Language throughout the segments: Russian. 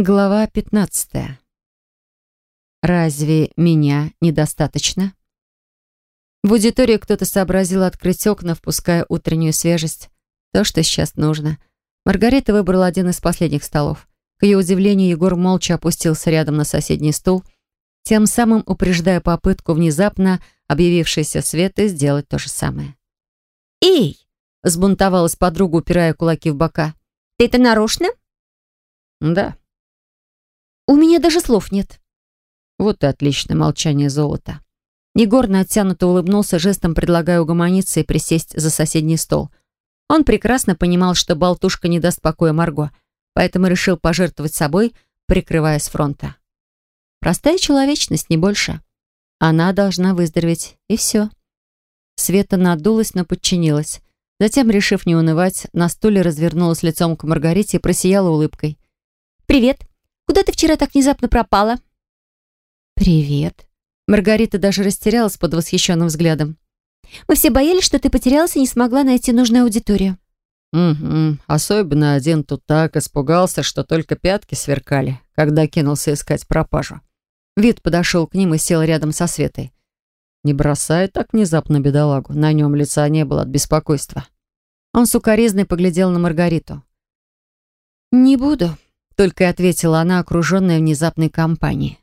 Глава 15. Разве меня недостаточно? В аудитории кто-то сообразил открыть окна, впуская утреннюю свежесть. То, что сейчас нужно. Маргарита выбрала один из последних столов. К ее удивлению, Егор молча опустился рядом на соседний стул, тем самым упреждая попытку внезапно объявившейся Светы сделать то же самое. «Эй!» — взбунтовалась подруга, упирая кулаки в бока. «Ты это нарочно?» «Да», у меня даже слов нет. Вот и отличное молчание золота. Егор натянуто улыбнулся, жестом предлагая угомониться и присесть за соседний стол. Он прекрасно понимал, что болтушка не даст покоя Марго, поэтому решил пожертвовать собой, прикрывая с фронта. Простая человечность, не больше. Она должна выздороветь, и все. Света надулась, но подчинилась. Затем, решив не унывать, на стуле развернулась лицом к Маргарите и просияла улыбкой. «Привет!» Куда ты вчера так внезапно пропала?» «Привет». Маргарита даже растерялась под восхищенным взглядом. «Мы все боялись, что ты потерялась и не смогла найти нужную аудиторию». «Угу. Особенно один тут так испугался, что только пятки сверкали, когда кинулся искать пропажу». Вид подошел к ним и сел рядом со Светой. Не бросай так внезапно бедолагу. На нем лица не было от беспокойства. Он сукоризной поглядел на Маргариту. «Не буду», только и ответила она, окруженная внезапной компанией.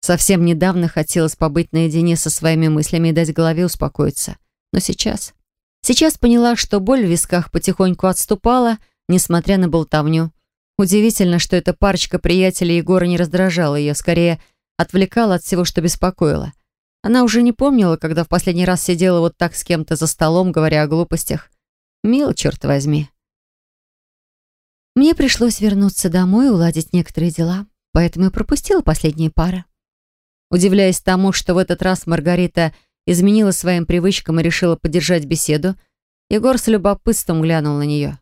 Совсем недавно хотелось побыть наедине со своими мыслями и дать голове успокоиться. Но сейчас... Сейчас поняла, что боль в висках потихоньку отступала, несмотря на болтовню. Удивительно, что эта парочка приятелей Егора не раздражала ее, скорее отвлекала от всего, что беспокоило. Она уже не помнила, когда в последний раз сидела вот так с кем-то за столом, говоря о глупостях. Мил, черт возьми. Мне пришлось вернуться домой и уладить некоторые дела, поэтому я пропустила последние пары. Удивляясь тому, что в этот раз Маргарита изменила своим привычкам и решила поддержать беседу, Егор с любопытством глянул на нее.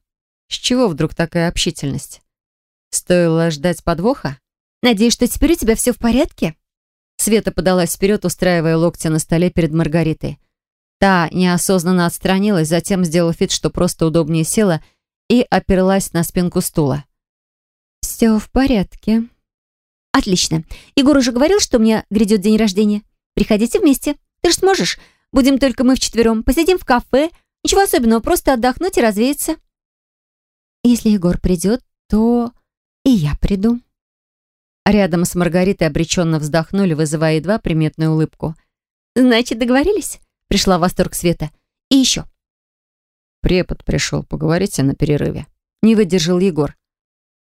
С чего вдруг такая общительность? Стоило ждать подвоха? «Надеюсь, что теперь у тебя все в порядке?» Света подалась вперед, устраивая локти на столе перед Маргаритой. Та неосознанно отстранилась, затем сделала вид, что просто удобнее села — и оперлась на спинку стула. «Все в порядке». «Отлично. Егор уже говорил, что у меня грядет день рождения. Приходите вместе. Ты же сможешь. Будем только мы вчетвером. Посидим в кафе. Ничего особенного, просто отдохнуть и развеяться». «Если Егор придет, то и я приду». Рядом с Маргаритой обреченно вздохнули, вызывая едва приметную улыбку. «Значит, договорились?» Пришла в восторг Света. «И еще. Препод пришел, поговорите на перерыве. Не выдержал Егор.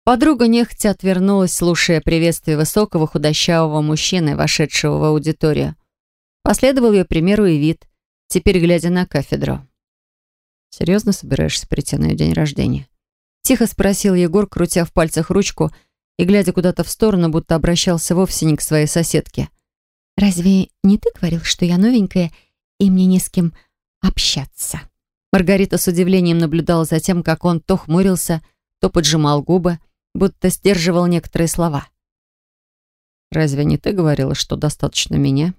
Подруга нехотя отвернулась, слушая приветствие высокого худощавого мужчины, вошедшего в аудиторию. Последовал ее примеру и вид, теперь глядя на кафедру. «Серьезно собираешься прийти на ее день рождения?» Тихо спросил Егор, крутя в пальцах ручку и глядя куда-то в сторону, будто обращался вовсе не к своей соседке. «Разве не ты говорил, что я новенькая, и мне не с кем общаться?» Маргарита с удивлением наблюдала за тем, как он то хмурился, то поджимал губы, будто сдерживал некоторые слова. «Разве не ты говорила, что достаточно меня?»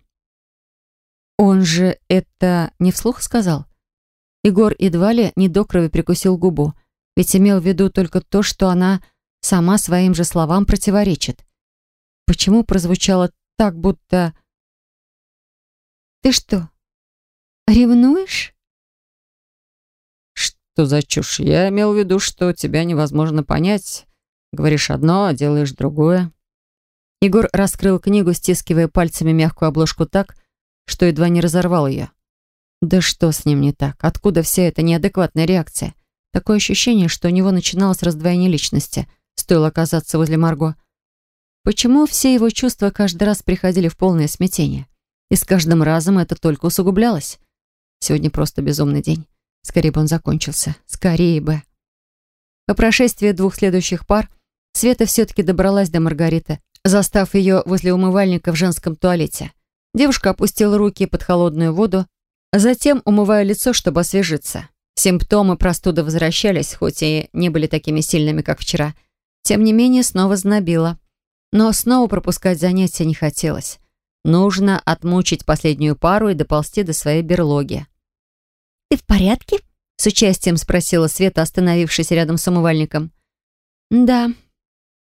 Он же это не вслух сказал? Егор едва ли не до крови прикусил губу, ведь имел в виду только то, что она сама своим же словам противоречит. Почему прозвучало так, будто... «Ты что, ревнуешь?» Что за чушь? Я имел в виду, что тебя невозможно понять. Говоришь одно, а делаешь другое. Егор раскрыл книгу, стискивая пальцами мягкую обложку так, что едва не разорвал ее. Да что с ним не так? Откуда вся эта неадекватная реакция? Такое ощущение, что у него начиналось раздвоение личности. Стоило оказаться возле Марго. Почему все его чувства каждый раз приходили в полное смятение? И с каждым разом это только усугублялось. Сегодня просто безумный день. Скорее бы он закончился. Скорее бы. По прошествии двух следующих пар Света все-таки добралась до Маргариты, застав ее возле умывальника в женском туалете. Девушка опустила руки под холодную воду, затем умывая лицо, чтобы освежиться. Симптомы простуды возвращались, хоть и не были такими сильными, как вчера. Тем не менее, снова знобило. Но снова пропускать занятия не хотелось. Нужно отмучить последнюю пару и доползти до своей берлоги. «Ты в порядке?» — с участием спросила Света, остановившись рядом с умывальником. «Да».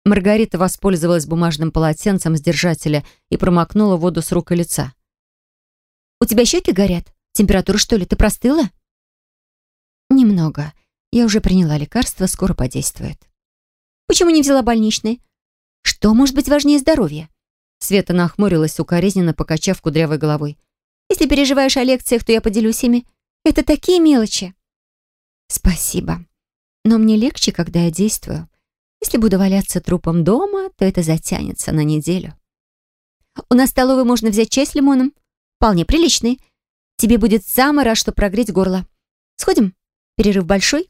Маргарита воспользовалась бумажным полотенцем с держателя и промокнула воду с рук и лица. «У тебя щеки горят? Температура, что ли? Ты простыла?» «Немного. Я уже приняла лекарство, скоро подействует». «Почему не взяла больничный? Что может быть важнее здоровья?» Света нахмурилась, укоризненно покачав кудрявой головой. «Если переживаешь о лекциях, то я поделюсь ими. Это такие мелочи». «Спасибо. Но мне легче, когда я действую. Если буду валяться трупом дома, то это затянется на неделю». «У нас в столовой можно взять чай с лимоном. Вполне приличный. Тебе будет самый раз, что прогреть горло. Сходим? Перерыв большой?»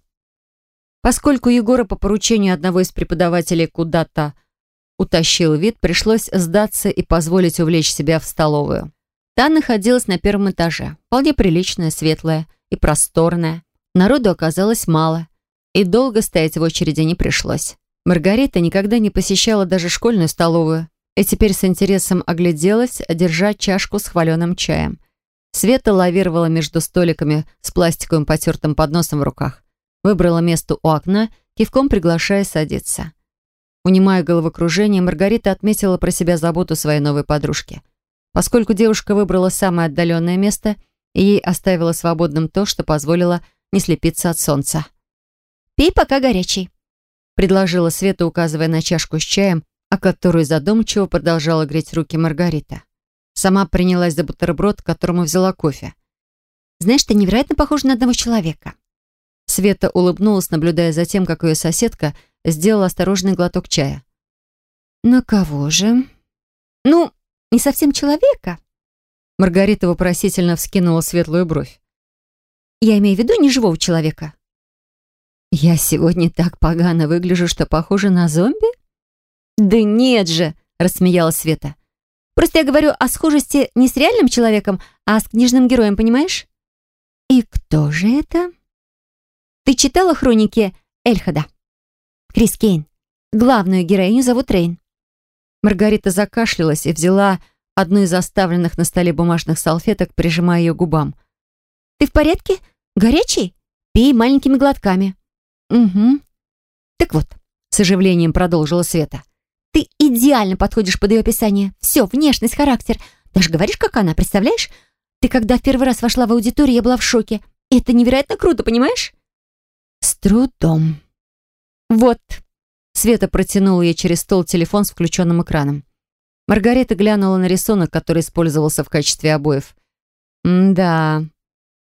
Поскольку Егора по поручению одного из преподавателей куда-то утащил вид, пришлось сдаться и позволить увлечь себя в столовую. Та находилась на первом этаже, вполне приличная, светлая и просторная. Народу оказалось мало, и долго стоять в очереди не пришлось. Маргарита никогда не посещала даже школьную столовую, и теперь с интересом огляделась, держа чашку с хваленым чаем. Света лавировала между столиками с пластиковым потертым подносом в руках. Выбрала место у окна, кивком приглашая садиться. Унимая головокружение, Маргарита отметила про себя заботу своей новой подружки. Поскольку девушка выбрала самое отдаленное место, и ей оставила свободным то, что позволило не слепиться от солнца. «Пей пока горячий», — предложила Света, указывая на чашку с чаем, о которую задумчиво продолжала греть руки Маргарита. Сама принялась за бутерброд, к которому взяла кофе. «Знаешь, ты невероятно похожа на одного человека». Света улыбнулась, наблюдая за тем, как ее соседка — сделала осторожный глоток чая. «На кого же?» «Ну, не совсем человека». Маргарита вопросительно вскинула светлую бровь. «Я имею в виду не живого человека». «Я сегодня так погано выгляжу, что похожа на зомби?» «Да нет же!» — рассмеялась Света. «Просто я говорю о схожести не с реальным человеком, а с книжным героем, понимаешь?» «И кто же это?» «Ты читала хроники Эльхада?» Крис Кейн. Главную героиню зовут Рейн. Маргарита закашлялась и взяла одну из оставленных на столе бумажных салфеток, прижимая ее губам. «Ты в порядке? Горячий? Пей маленькими глотками». «Угу». «Так вот», — с оживлением продолжила Света. «Ты идеально подходишь под ее описание. Все, внешность, характер. Даже говоришь, как она, представляешь? Ты когда в первый раз вошла в аудиторию, я была в шоке. Это невероятно круто, понимаешь?» «С трудом», «Вот». Света протянула ей через стол телефон с включенным экраном. Маргарита глянула на рисунок, который использовался в качестве обоев. да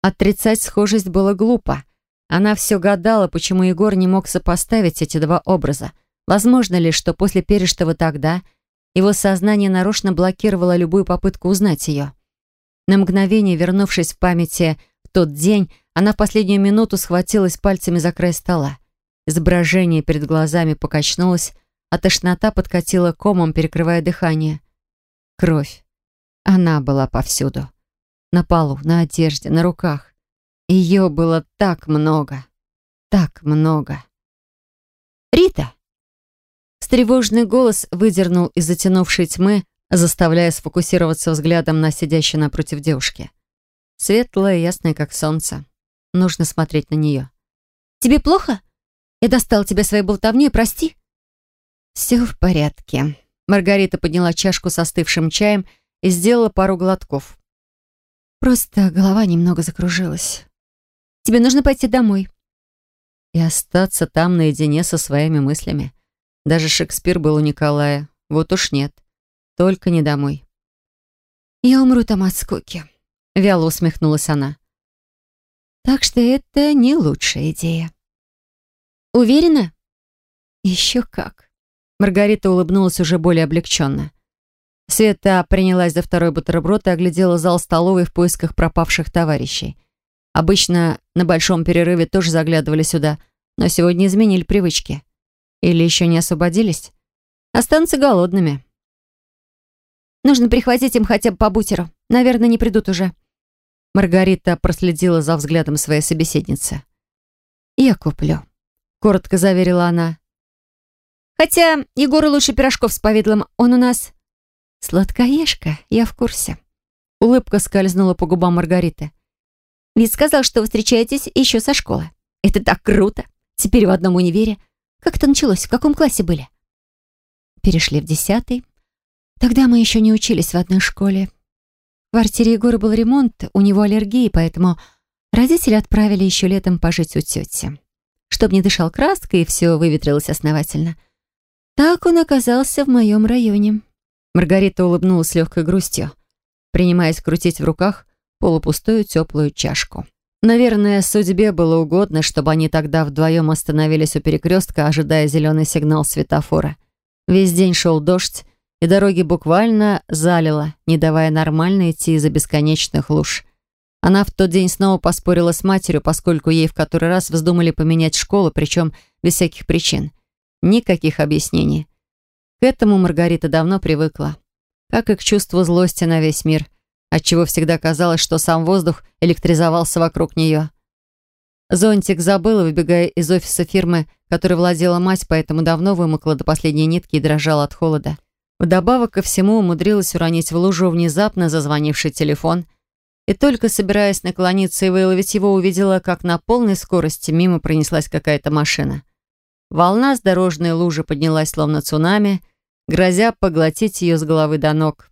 Отрицать схожесть было глупо. Она все гадала, почему Егор не мог сопоставить эти два образа. Возможно ли, что после пережитого тогда его сознание нарочно блокировало любую попытку узнать ее? На мгновение, вернувшись в памяти в тот день, она в последнюю минуту схватилась пальцами за край стола. Изображение перед глазами покачнулось, а тошнота подкатила комом, перекрывая дыхание. Кровь. Она была повсюду. На полу, на одежде, на руках. Ее было так много. Так много. «Рита!» Стревожный голос выдернул из затянувшей тьмы, заставляя сфокусироваться взглядом на сидящей напротив девушки. Светлая, ясная, как солнце. Нужно смотреть на нее. «Тебе плохо?» Я достал тебя своей болтовней, прости». «Все в порядке». Маргарита подняла чашку с остывшим чаем и сделала пару глотков. Просто голова немного закружилась. «Тебе нужно пойти домой». И остаться там наедине со своими мыслями. Даже Шекспир был у Николая. Вот уж нет. Только не домой. «Я умру там от скуки», — вяло усмехнулась она. «Так что это не лучшая идея». Уверена? Еще как. Маргарита улыбнулась уже более облегченно. Света принялась за второй бутерброд и оглядела зал столовой в поисках пропавших товарищей. Обычно на большом перерыве тоже заглядывали сюда, но сегодня изменили привычки. Или еще не освободились? Останутся голодными. Нужно прихватить им хотя бы по бутеру. Наверное, не придут уже. Маргарита проследила за взглядом своей собеседницы. «Я куплю», коротко заверила она. Хотя Егору лучше пирожков с повидлом, он у нас... Сладкоежка, я в курсе. Улыбка скользнула по губам Маргариты. Ведь сказал, что вы встречаетесь еще со школы. Это так круто. Теперь в одном универе. Как это началось? В каком классе были? перешли в десятый. Тогда мы еще не учились в одной школе. В квартире Егора был ремонт, у него аллергии, поэтому родители отправили еще летом пожить у тети. Чтоб не дышал краской и все выветрилось основательно. Так он оказался в моем районе. Маргарита улыбнулась с легкой грустью, принимаясь крутить в руках полупустую теплую чашку. Наверное, судьбе было угодно, чтобы они тогда вдвоем остановились у перекрестка, ожидая зеленый сигнал светофора. Весь день шел дождь, и дороги буквально залило, не давая нормально идти из-за бесконечных луж. Она в тот день снова поспорила с матерью, поскольку ей в который раз вздумали поменять школу, причем без всяких причин. Никаких объяснений. К этому Маргарита давно привыкла. Как и к чувству злости на весь мир, отчего всегда казалось, что сам воздух электризовался вокруг нее. Зонтик забыла, выбегая из офиса фирмы, которой владела мать, поэтому давно вымокла до последней нитки и дрожала от холода. Вдобавок ко всему умудрилась уронить в лужу внезапно зазвонивший телефон и только собираясь наклониться и выловить его, увидела, как на полной скорости мимо пронеслась какая-то машина. Волна с дорожной лужи поднялась словно цунами, грозя поглотить ее с головы до ног.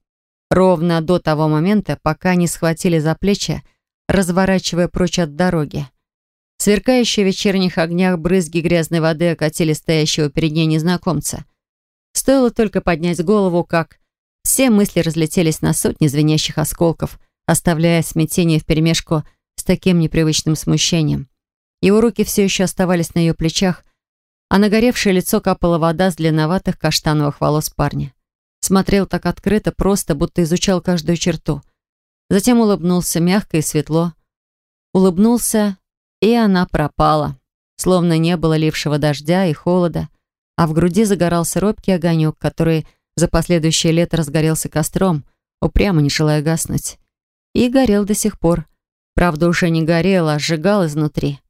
Ровно до того момента, пока не схватили за плечи, разворачивая прочь от дороги. Сверкающие в вечерних огнях брызги грязной воды окатили стоящего перед ней незнакомца. Стоило только поднять голову, как все мысли разлетелись на сотни звенящих осколков, оставляя смятение вперемешку с таким непривычным смущением. Его руки все еще оставались на ее плечах, а на горевшее лицо капала вода с длинноватых каштановых волос парня. Смотрел так открыто, просто, будто изучал каждую черту. Затем улыбнулся мягко и светло. Улыбнулся, и она пропала, словно не было лившего дождя и холода, а в груди загорался робкий огонек, который за последующее лето разгорелся костром, упрямо не желая гаснуть. И горел до сих пор. Правда, уже не горел, а сжигал изнутри.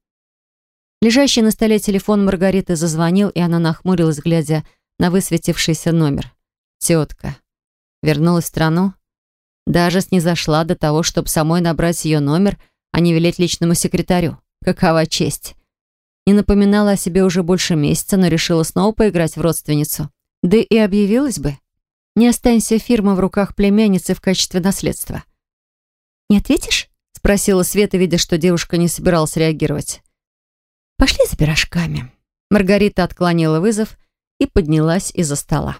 Лежащий на столе телефон Маргариты зазвонил, и она нахмурилась, глядя на высветившийся номер. Тетка. Вернулась в страну. Даже снизошла до того, чтобы самой набрать ее номер, а не велеть личному секретарю. Какова честь. Не напоминала о себе уже больше месяца, но решила снова поиграть в родственницу. Да и объявилась бы. Не останься фирма в руках племянницы в качестве наследства. «Не ответишь?» — спросила Света, видя, что девушка не собиралась реагировать. «Пошли за пирожками». Маргарита отклонила вызов и поднялась из-за стола.